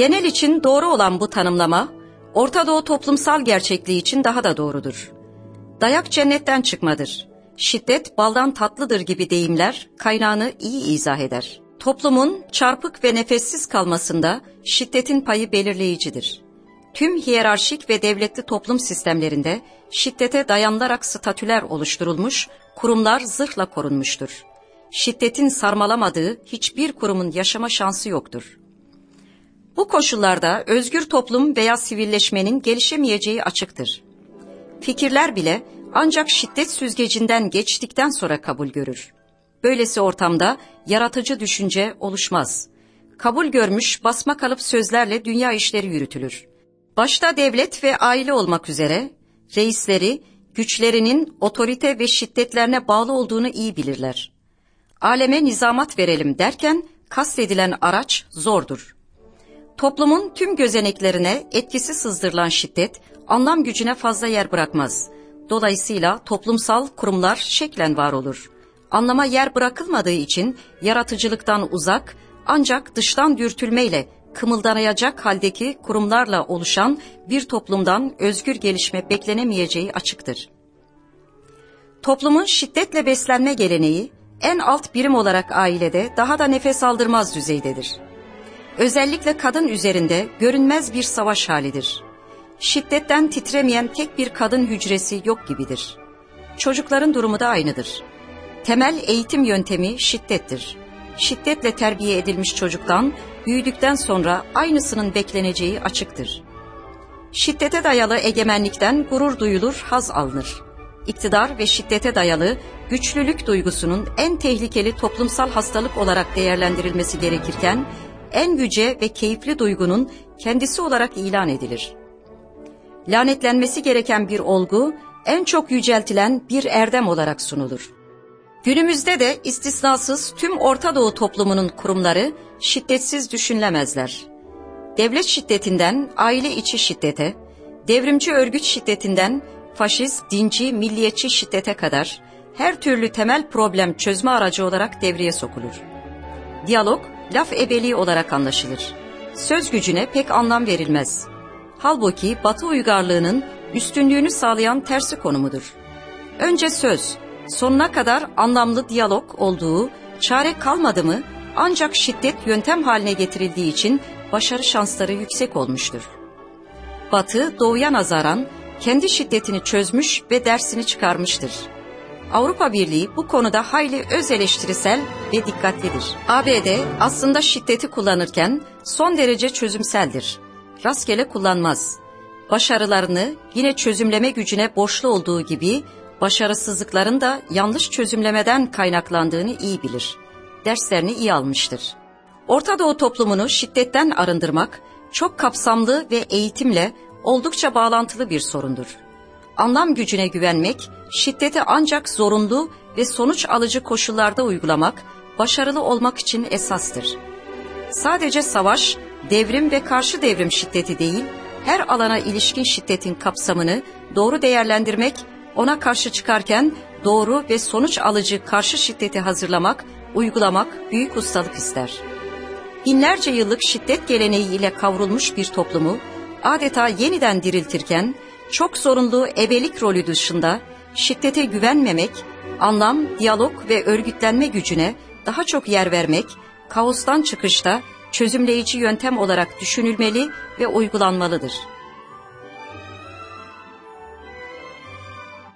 Genel için doğru olan bu tanımlama, Orta Doğu toplumsal gerçekliği için daha da doğrudur. Dayak cennetten çıkmadır. Şiddet baldan tatlıdır gibi deyimler kaynağını iyi izah eder. Toplumun çarpık ve nefessiz kalmasında şiddetin payı belirleyicidir. Tüm hiyerarşik ve devletli toplum sistemlerinde şiddete dayanılarak statüler oluşturulmuş, kurumlar zırhla korunmuştur. Şiddetin sarmalamadığı hiçbir kurumun yaşama şansı yoktur. Bu koşullarda özgür toplum veya sivilleşmenin gelişemeyeceği açıktır. Fikirler bile ancak şiddet süzgecinden geçtikten sonra kabul görür. Böylesi ortamda yaratıcı düşünce oluşmaz. Kabul görmüş basma kalıp sözlerle dünya işleri yürütülür. Başta devlet ve aile olmak üzere reisleri güçlerinin otorite ve şiddetlerine bağlı olduğunu iyi bilirler. Aleme nizamat verelim derken kastedilen araç zordur. Toplumun tüm gözeneklerine etkisi sızdırılan şiddet anlam gücüne fazla yer bırakmaz. Dolayısıyla toplumsal kurumlar şeklen var olur. Anlama yer bırakılmadığı için yaratıcılıktan uzak ancak dıştan dürtülmeyle kımıldanayacak haldeki kurumlarla oluşan bir toplumdan özgür gelişme beklenemeyeceği açıktır. Toplumun şiddetle beslenme geleneği en alt birim olarak ailede daha da nefes aldırmaz düzeydedir. Özellikle kadın üzerinde görünmez bir savaş halidir. Şiddetten titremeyen tek bir kadın hücresi yok gibidir. Çocukların durumu da aynıdır. Temel eğitim yöntemi şiddettir. Şiddetle terbiye edilmiş çocuktan büyüdükten sonra aynısının bekleneceği açıktır. Şiddete dayalı egemenlikten gurur duyulur, haz alınır. İktidar ve şiddete dayalı güçlülük duygusunun en tehlikeli toplumsal hastalık olarak değerlendirilmesi gerekirken, en yüce ve keyifli duygunun kendisi olarak ilan edilir. Lanetlenmesi gereken bir olgu, en çok yüceltilen bir erdem olarak sunulur. Günümüzde de istisnasız tüm Orta Doğu toplumunun kurumları şiddetsiz düşünülemezler. Devlet şiddetinden aile içi şiddete, devrimci örgüt şiddetinden faşist, dinci, milliyetçi şiddete kadar her türlü temel problem çözme aracı olarak devreye sokulur. Diyalog, laf ebeliği olarak anlaşılır. Söz gücüne pek anlam verilmez. Halbuki Batı uygarlığının üstünlüğünü sağlayan tersi konumudur. Önce söz, sonuna kadar anlamlı diyalog olduğu, çare kalmadı mı ancak şiddet yöntem haline getirildiği için başarı şansları yüksek olmuştur. Batı doğuya nazaran kendi şiddetini çözmüş ve dersini çıkarmıştır. Avrupa Birliği bu konuda hayli öz eleştirisel ve dikkatlidir. ABD aslında şiddeti kullanırken son derece çözümseldir. Rastgele kullanmaz. Başarılarını yine çözümleme gücüne borçlu olduğu gibi başarısızlıkların da yanlış çözümlemeden kaynaklandığını iyi bilir. Derslerini iyi almıştır. Orta Doğu toplumunu şiddetten arındırmak çok kapsamlı ve eğitimle oldukça bağlantılı bir sorundur. Anlam gücüne güvenmek, şiddeti ancak zorunlu ve sonuç alıcı koşullarda uygulamak, başarılı olmak için esastır. Sadece savaş, devrim ve karşı devrim şiddeti değil, her alana ilişkin şiddetin kapsamını doğru değerlendirmek, ona karşı çıkarken doğru ve sonuç alıcı karşı şiddeti hazırlamak, uygulamak büyük ustalık ister. Binlerce yıllık şiddet geleneği ile kavrulmuş bir toplumu adeta yeniden diriltirken çok zorunlu ebelik rolü dışında şiddete güvenmemek, anlam, diyalog ve örgütlenme gücüne daha çok yer vermek, kaostan çıkışta çözümleyici yöntem olarak düşünülmeli ve uygulanmalıdır.''